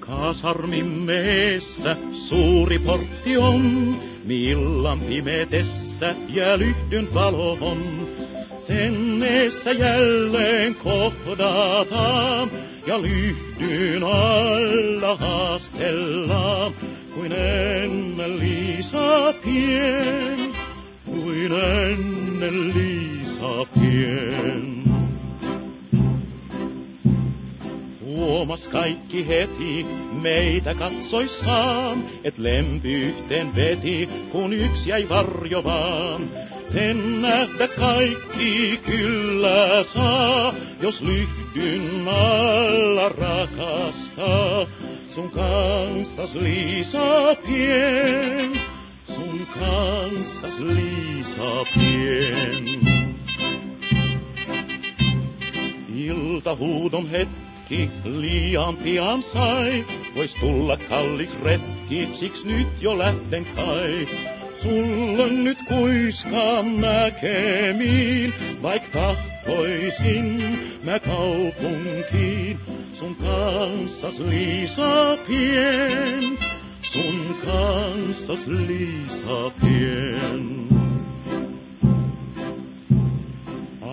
Kasarmimeessä suuri portti on, millan pimetessä ja lyhtyn valon. Sen eessä jälleen kohdataan ja lyhtyn alla haastellaan, kuin ennen Liisa pien, kuin ennen Liisa pien. Huomas kaikki heti meitä katsoissaan, et lempi yhteen veti, kun yksi jäi varjo vaan. Sen nähdä kaikki kyllä saa, jos lyhtyn alla rakastaa. Sun kanssas Liisa pien, sun kanssas Liisa pien. Iltahuudon hetki liian pian sai, vois tulla kalliks retki, siks nyt jo lähten kai. Sulle nyt kuiskaan näkemiin, vaik tahtoisin mä kaupunkiin. Sun kanssas Liisa pien, sun kanssas Liisa pien.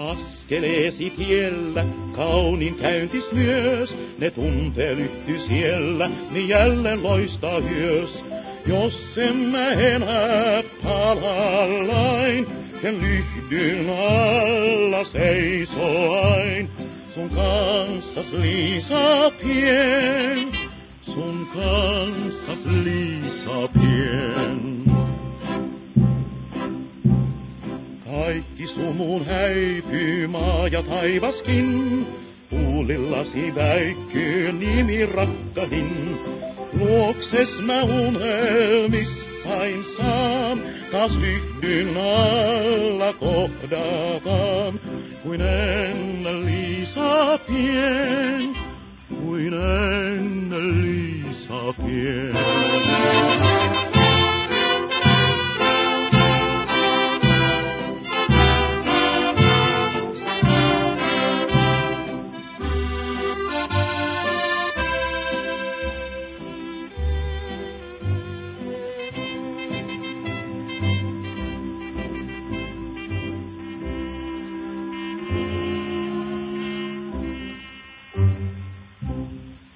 Askeleesi tiellä, kaunin käyntis myös, ne tuntelytty siellä, niin jälleen loistaa hyös. Jos en mä enää palallain, ken lyhdyn alla seisoain, sun kanssas Liisa pien, sun kanssas Liisa pien. Kaikki sumun häipyy maa ja taivaskin, huulillasi väikkyy nimi rakkahin. Luokses mä unelmissain saan, taas lyhdyn alla kohdataan, kuin ennen Liisa pien,